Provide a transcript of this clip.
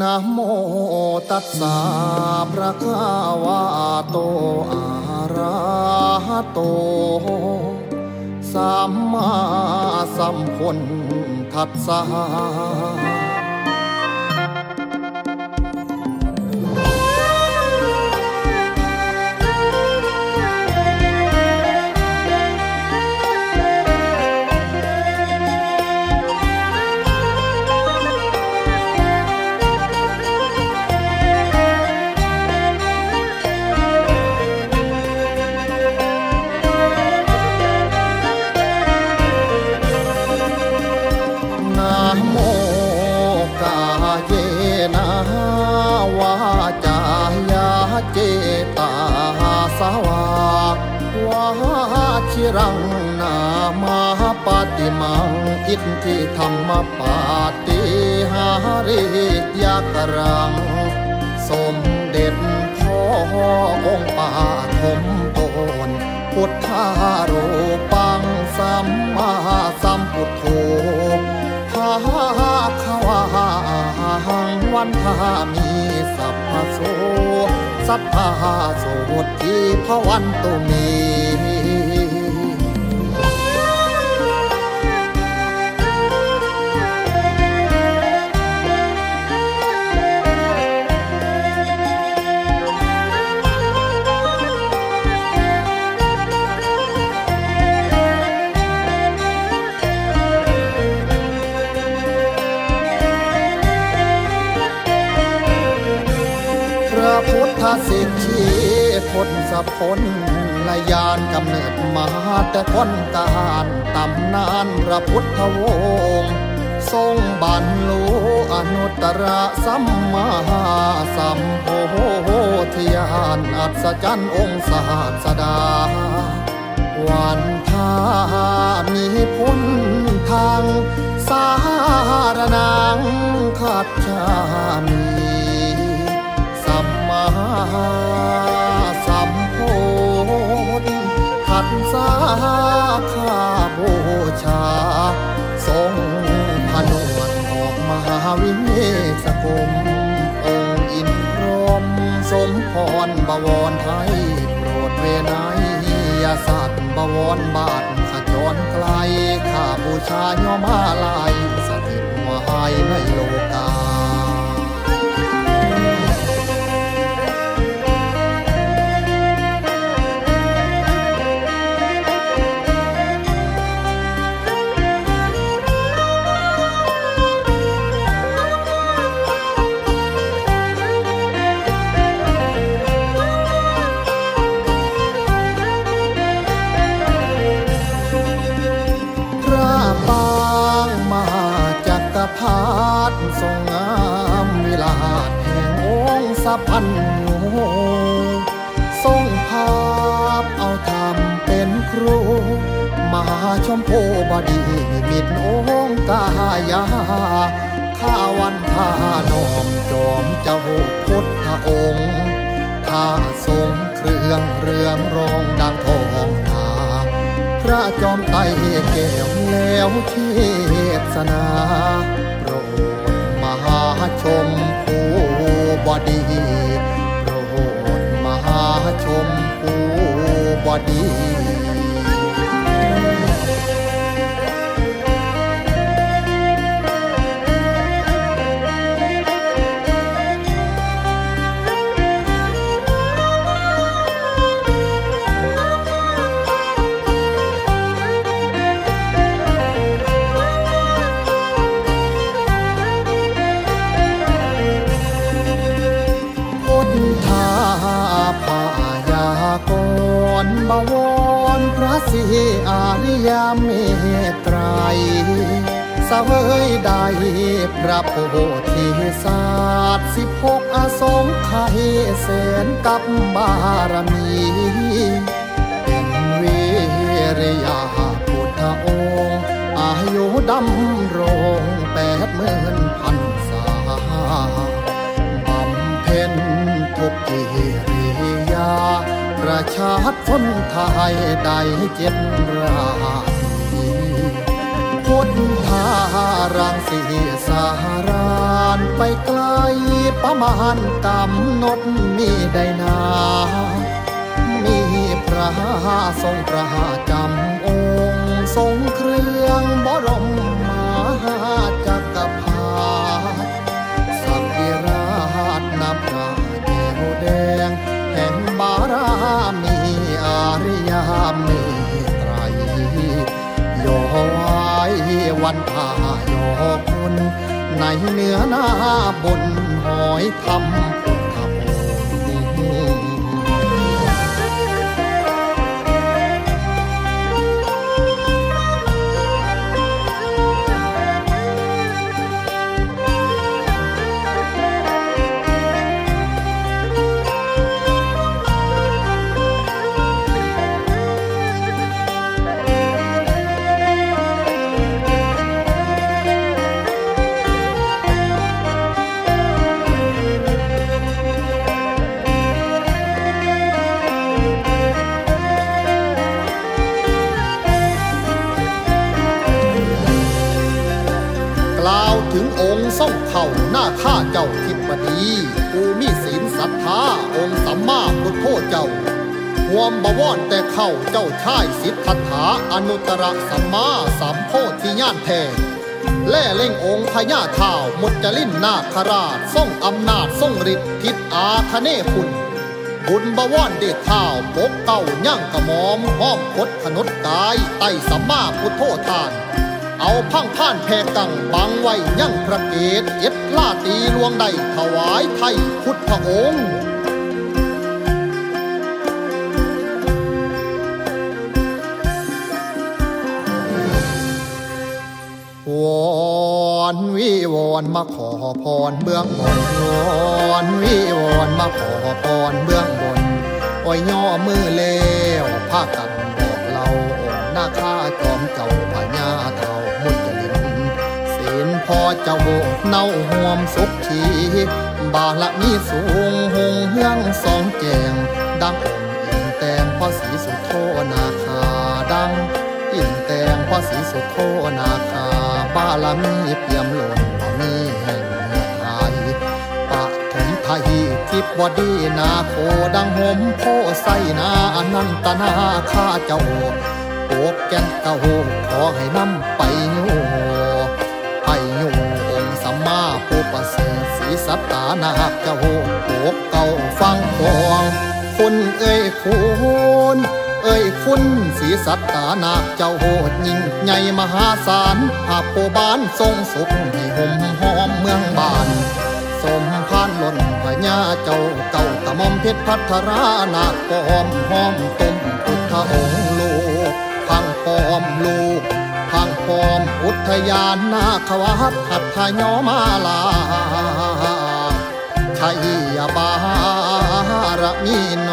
นะโมตัสสะพระกาวาโตอาระหะโต สัมมาสัมพุทธัสสะ เจตาสวาวาชิรังนามาปฏิมัง อิทธิธรรมปาติหาริยกรัง สมเด็จพ่อองค์ปาทมตนพุทธารูปังสัมมาสัมพุทโธภาควาหังวันทามี สัพพะโสทีพวันตุมี พุทธสิทธิพลสะพลละยานกำเนิดมาแต่คนการตำนานพระพุทธวงศ์ทรงบรรลุอนุตตรสัมมาสัมโพธิญาณอัศจรรย์องค์ศาสดา วันทามีพ้นทางสารนังขัดชามี สัมพุทธัสสะข้าบูชา ทรงผนวดออกมหาวิเนศกมองค์อินพรมสมพรบวรไทย โปรดเวไนยสัตว์บวรบาทขจรไกลข้าบูชาย่อมาลายสถิตวายในโลกา ทรงงามวิลาศแห่งองค์สัพพันโยทรงภาพเอาธรรมเป็นครู มหาชมพูบดีมิตรองค์กายาข้าวันทานอมจอมเจ้าพุทธองค์ข้าทรงเครื่องเรืองรองดังทองทาพระจอมไตรแก้วแล้วเทศนา ผู้บดีโปรดมาชมผู้บดี รบวรพระศรีอาริยเมตไตรยเสวยใดพระโพธิศาสตร์สิบหกอสงไขยแสนกับบารมีเป็นเวริยาพุทธองค์อายุดำรงแปด ชาชนไทยได้เจ็ดราตรีพุพุทธารังสีสารานไปไกลประมาณกำนดมีได้นา มีพระทรงประจำองค์ ทรงเครื่องบรมมาามเมตไตรยไว้วันพายอคุณในเนื้อหน้าบนหอยทำ ถึงองค์ทรงเข่าหน้าข้าเจ้าทิบดีกูมีศีลศรัทธาองค์สัมมาพุทโธเจ้าห่วมบวรแต่เข้าเจ้าชายสิทธัตถาอนุตรสัมมาสัมโพธิญาณแทนแล่เล่งองค์พญาเท้ามุจลินนาคราชทรงอำนาจทรงฤทธิ์ทิศอาคเนคุณบุญบวรเดชเท้าปกเก่าย่างกระหมอมห้อมคดขนดกายไต่สัมมาพุทโธทาน เอาพังผ่านแพกังบังไว้ยั่งพระเกศเอ็ดล่าตีลวงใดถวายไทยพุทธองค์วอนวิวอนมาขอพรเบื้องบนวอนวิวอนมาขอพรเบื้องบนอ้อยย่อมือเลวพากันบอกเราองค์หน้าข้าจอมเจ้าพญา เจ้าโบเน่าห่วมสุขี บาละมีสูงหงเฮืองสองแจงดังองค์อิงแตงพ่อสีสุโธนาคาดังอินแตงพ่อสีสุโธนาคาบาลามีเปี่ยมล้นบ่มีแห่งไทยปะถมไทยทิพวดีนาโคดังหมโพไสนาอนันตนาข้าเจ้าโปกแก่นเก่าขอให้นำไปโย ผู้ประเสริฐศรีสัตตานาคเจ้าโปกเก่าฟังฟองคุณเอ้ยคุณเอ้ยคุณสีสัตตานาคเจ้าโหดยิ่งใหญ่มหาศาลหากโบ้านทรงสุขให้ห่มหอมเมืองบาน สมพานหล่นพญาเจ้าเก่ากระมอมเพชรพัทรานาคปอมหอมต้มพุทธองค์ลูกพังปอมลูก พังปอมอุทยานนาควัดหัดพยอมาลาชัยบารมีโน